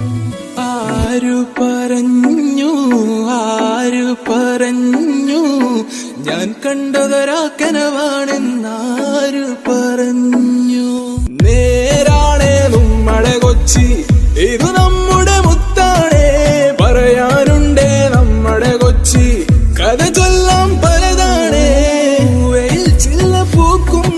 ആരു പറഞ്ഞു ആരു പറഞ്ഞു? ഞാൻ കണ്ടതൊരാ കനവാണെന്നാരു പറഞ്ഞു? നേരാണേ നമ്മളെ കൊച്ചി ഇത് നമ്മുടെ മുത്താണേ. പറയാനുണ്ടേ നമ്മുടെ കൊച്ചി കഥ ചൊല്ലാം പലതാണേ. ചില്ല പൂക്കും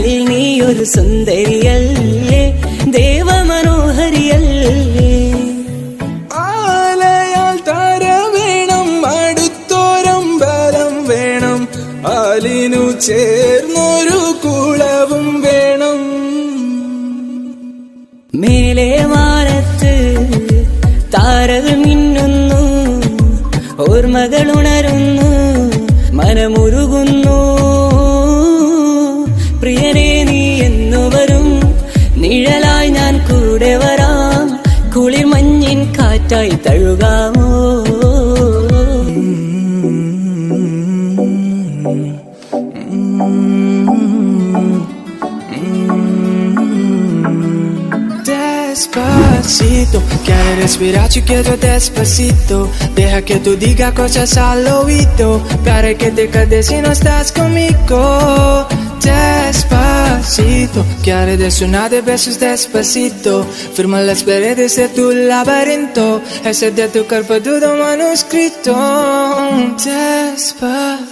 മനസ്സിൽ നീ ഒരു സുന്ദരിയല്ലേ ദേവമനോഹരിയല്ലേ? ആലയാൽ താര വേണം അടുത്തോരമ്പലം വേണം ആലിനു ചേർന്നൊരു കുളവും വേണം. മേലെ വാരത്ത് താരകൾ മിന്നുന്നു ഓർമ്മകൾ ഉണരുന്നു. പ്രിയനെ നീ എന്നു വരും. നിഴലായി ഞാൻ കൂടെ വരാം. കുളിമഞ്ഞിൻ കാറ്റായി തഴുകാമോ? Despacito, quieres respirar, yo quiero despacito. Deja que tú diga cosas al oído, para que te quedes si no estás conmigo. Despacito, quiere de sonar de besos despacito. Firma las paredes de tu laberinto, ese de tu cuerpo todo manuscrito. Despacito.